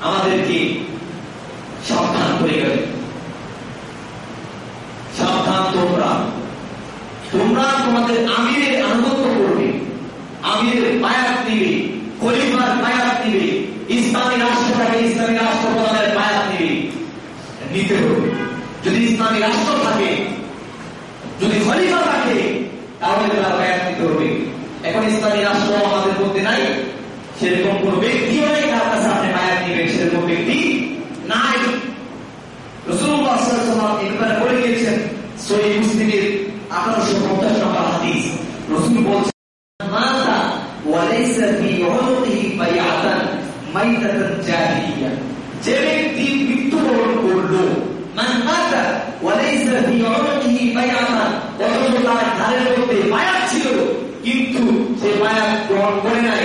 আমাদেরকে সাবধান করে গেলেন। সাবধান তোমরা। তোমরা তোমাদের আমিরের আনুগত্য করবে। আমিরের বায়াত নিবে খলিফার বায়াত নিবে ইসলামী রাষ্ট্রটাকে ইসলামী রাষ্ট্র প্রধানের বায়াত নিবে নিতে হবে। যদি ইসলামী রাষ্ট্র থাকে, যদি খলিফা থাকে, তাহলে তারা বায়াত নিতে হবে। এখন ইসলামী রাষ্ট্র আমাদের সেরকম কোন ব্যক্তিও নাই তার কাছে আপনি বায়াত নিবেন সেরকম ব্যক্তি নাই। রসুল্লাহ সাল্লাল্লাহু আলাইহি বলে গিয়েছেন, সহিহ মুসলিমের 1850 নম্বর হাদিস। রসুল বলছেন, মাতা ওয়ালাইসা ফি উনুকিহি বাইআতান মাইতাতান জাহিলিয়া। যে ব্যক্তি মৃত্যুবরণ করল, মান তার মধ্যে বায়াত ছিল, কিন্তু সে বায়াত গ্রহণ করে নাই।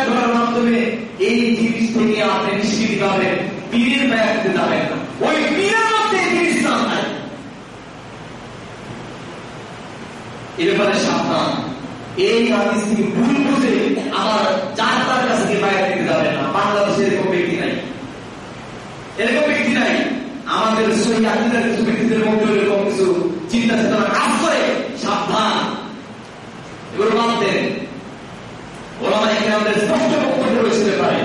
মাধ্যমে এই জিনিস থেকে আপনি নিষ্কৃতি পাবেন পীরের বায়াত দিতে যাবেন ওই পীরের মধ্যে জিনিস নাই এ সাবধান। এই হাদিস থেকে ভুল বুঝে আমার চার তার কাছে গিয়ে বাইরে থেকে যাবেন না। বাংলাদেশে এরকম ব্যক্তি নাই। এরকম ব্যক্তি নাই। আমাদের সহি আকিদার কিছু ব্যক্তিদের মধ্যে এরকম কিছু চিন্তা চেতনা কাজ করে সাবধান। এগুলো বাদ ওলামা এখানে আমাদের স্পষ্ট বক্তব্য রয়েছে ব্যাপারে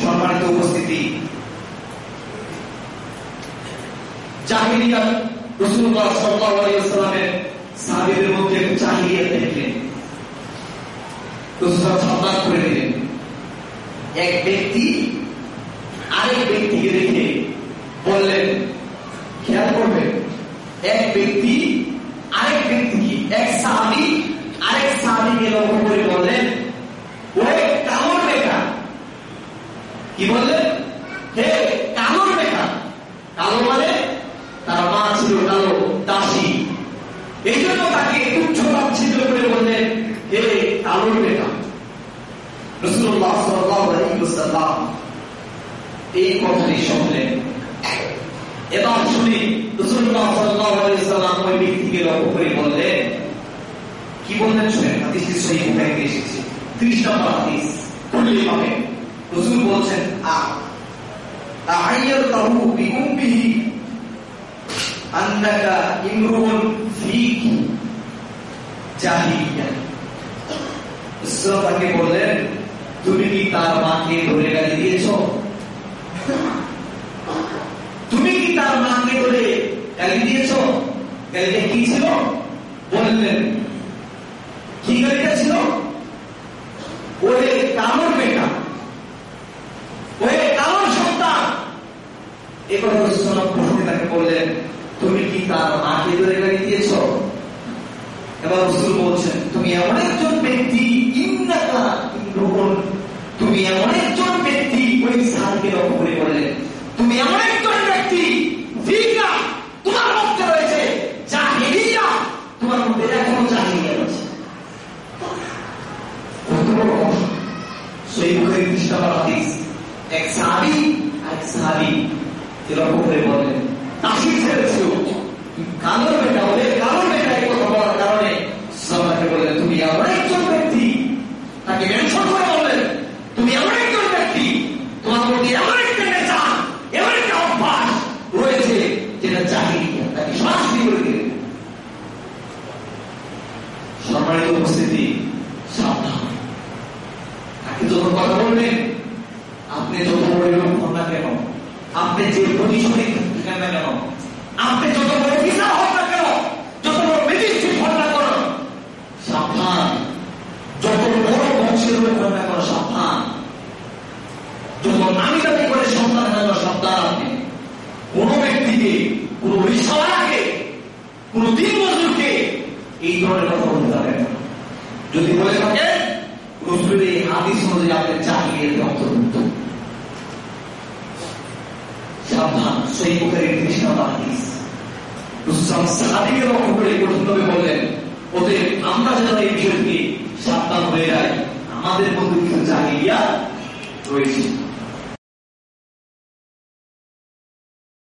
সম্মানিত উপস্থিতি এক ব্যক্তি আরেক এক আরেক লক্ষ্য করে কি বললেন হে কামড় বেটা কালো মানে তার মা ছিল কালো দাসী এই জন্য তাকে তুচ্ছ তাচ্ছিল্য করে বললেন হে কালোর বেটা রসুল্লাহ এই কথাটি শুনলেন। এবার শুনি সাল্লাম ওই ব্যক্তিকে লক্ষ্য করে বললেন, কি বললেন শুনেন? হাদিসটি সহি বুখারীতে এসেছে। 30 নম্বর হাদিস। খুললে পাবেন রসুল বলছেন, আ আ'াyyartahu বিউম্মিহি আন্নাকা ইমরুন ফিক জাহিলিয়া তাকে বললেন, তুমি কি তার মাকে ধরে দিয়েছ? তুমি কি তার মাকে ধরে গালি দিয়েছ? কি ছিল? বললেন, কি ছিল? ওরে বেটা, ওরে সন্তান। এ কথা রসুল প্রশ্নে তাকে বললেন, তুমি কি তার মাকে ধরে গালি দিয়েছ? এবার রসুল বলছেন, তুমি এমন একজন ব্যক্তি ইন্নাকা ইন্দ্রগণ তুমি এমন একজন ব্যক্তি, ওই করে তুমি এমন একজন ব্যক্তি তোমার মধ্যে রয়েছে তোমার মধ্যে এখনও রয়েছে বেটা কালোর বেটা এই কথা বলার কারণে সালামাকে বললেন তুমি এমন একজন ব্যক্তি তাকে মেনশন করে বললেন তুমি এমন একজন ব্যক্তি তোমার মধ্যে এমন একটা নেশা এমন একটা অভ্যাস রয়েছে যেটা চাহিদা তাকে সরাসরি করে দিলেন। সম্মানিত উপস্থিতি, সাবধান। তাকে কথা বলবেন, আপনি যত বড় না কেন, আপনি যে না কেন, আপনি যত বড় হন না কেন, যত বড় সাবধান। যত বড় বংশের সাবধান। যত নামি করে সন্তান না সাবধান আপনি। ব্যক্তিকে কোন রিসাওয়ালাকে কোন দিন মজুরকে এই ধরনের কথা বলতে পারেন যদি বলে থাকে রসুলের এই হাদিস অনুযায়ী আপনি অন্তর্ভুক্ত সাবধান, সেই হাদিস। ওদের আমরা যেন এই বিষয় থেকে সাবধান হয়ে যাই, আমাদের মধ্যে কিছু জাহিলিয়া রয়েছে।